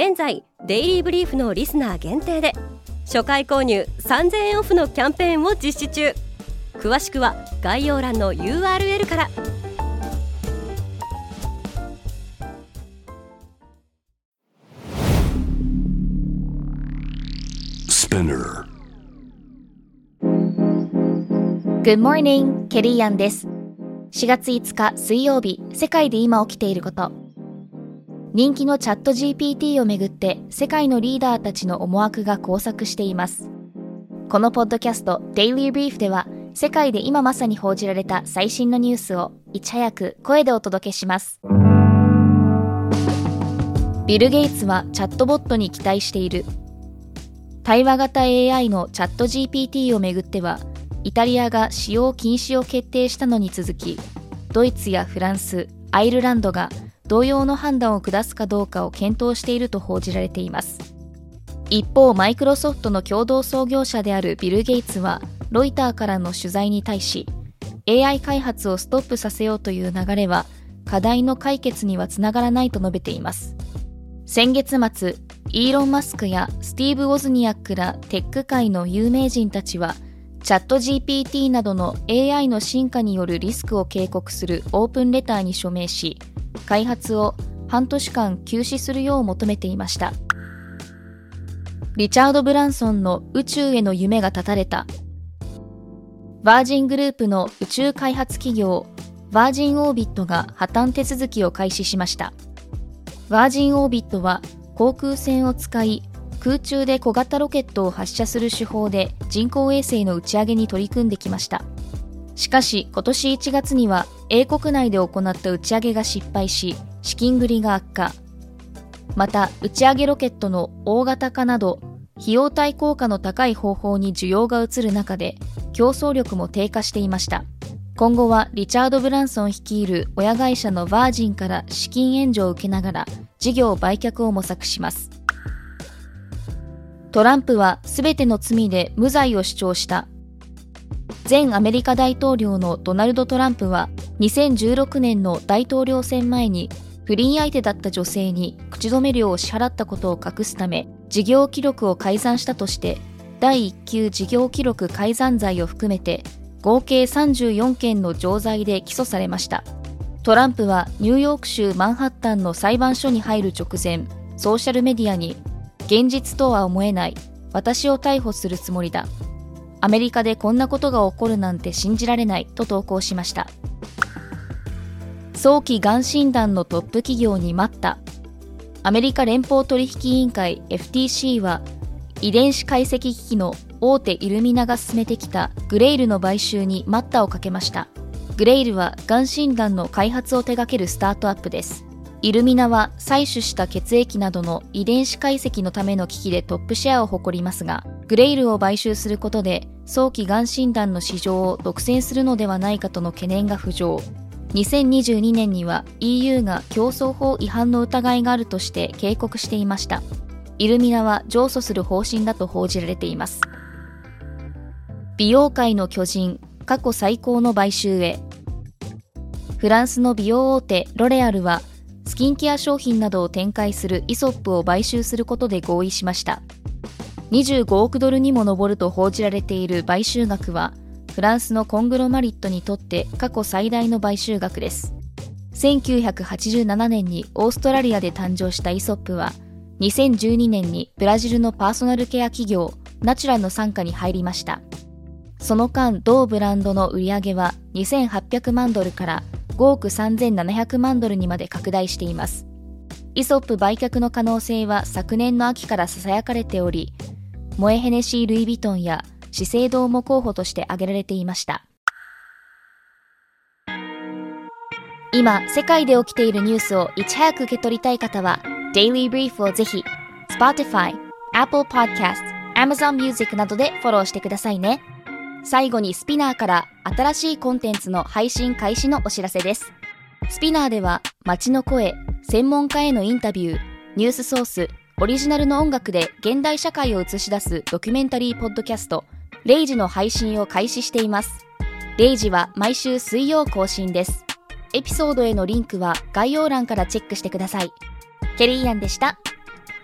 現在デイリーブリーフのリスナー限定で初回購入3000円オフのキャンペーンを実施中。詳しくは概要欄の URL からス p ナー Good morning, ケリーアンです。4月5日水曜日世界で今起きていること人気のチャット GPT をめぐって世界のリーダーたちの思惑が交錯しています。このポッドキャスト Daily Brief では世界で今まさに報じられた最新のニュースをいち早く声でお届けします。ビル・ゲイツはチャットボットに期待している。対話型 AI のチャット GPT をめぐってはイタリアが使用禁止を決定したのに続きドイツやフランスアイルランドが同様の判断を下すかどうかを検討していると報じられています。一方マイクロソフトの共同創業者であるビル・ゲイツはロイターからの取材に対し AI 開発をストップさせようという流れは課題の解決にはつながらないと述べています。先月末イーロン・マスクやスティーブ・ウォズニアックらテック界の有名人たちはチャット GPT などの AI の進化によるリスクを警告するオープンレターに署名し開発を半年間休止するよう求めていました。リチャード・ブランソンの宇宙への夢が絶たれた。バージングループの宇宙開発企業バージンオービットが破綻手続きを開始しました。バージンオービットは航空船を使い空中で小型ロケットを発射する手法で人工衛星の打ち上げに取り組んできました。しかし今年1月には英国内で行った打ち上げが失敗し資金繰りが悪化。また打ち上げロケットの大型化など費用対効果の高い方法に需要が移る中で競争力も低下していました。今後はリチャード・ブランソン率いる親会社のバージンから資金援助を受けながら事業売却を模索します。トランプは全ての罪で無罪を主張した。前アメリカ大統領のドナルド・トランプは2016年の大統領選前に不倫相手だった女性に口止め料を支払ったことを隠すため事業記録を改ざんしたとして第1級事業記録改ざん罪を含めて合計34件の錠剤で起訴されました。トランプはニューヨーク州マンハッタンの裁判所に入る直前ソーシャルメディアに現実とは思えない私を逮捕するつもりだ。アメリカでこんなことが起こるなんて信じられないと投稿しました。早期がん診断のトップ企業に待った。アメリカ連邦取引委員会 FTC は遺伝子解析機器の大手イルミナが進めてきたグレイルの買収に待ったをかけました。グレイルはがん診断の開発を手掛けるスタートアップです。イルミナは採取した血液などの遺伝子解析のための機器でトップシェアを誇りますが、グレイルを買収することで早期がん診断の市場を独占するのではないかとの懸念が浮上。2022年には EU が競争法違反の疑いがあるとして警告していました。イルミナは上訴する方針だと報じられています。美容界の巨人、過去最高の買収へ。フランスの美容大手ロレアルはスキンケア商品などを展開するイソップを買収することで合意しました。25億ドルにも上ると報じられている買収額はフランスのコングロマリットにとって過去最大の買収額です。1987年にオーストラリアで誕生したイソップは2012年にブラジルのパーソナルケア企業ナチュラの傘下に入りました。その間同ブランドの売り上げは2800万ドルから5億3700万ドルにまで拡大しています。イソップ売却の可能性は昨年の秋から囁かれており、モエヘネシー・ルイ・ヴィトンや資生堂も候補として挙げられていました。今、世界で起きているニュースをいち早く受け取りたい方は、Daily Brief をぜひ Spotify、Apple Podcast、Amazon Music などでフォローしてくださいね。最後にスピナーから新しいコンテンツの配信開始のお知らせです。スピナーでは街の声、専門家へのインタビュー、ニュースソース、オリジナルの音楽で現代社会を映し出すドキュメンタリーポッドキャスト、レイジの配信を開始しています。レイジは毎週水曜更新です。エピソードへのリンクは概要欄からチェックしてください。ケリーアンでした。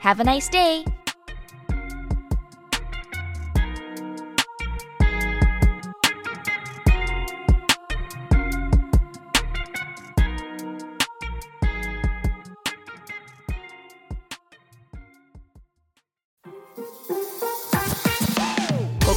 Have a nice day!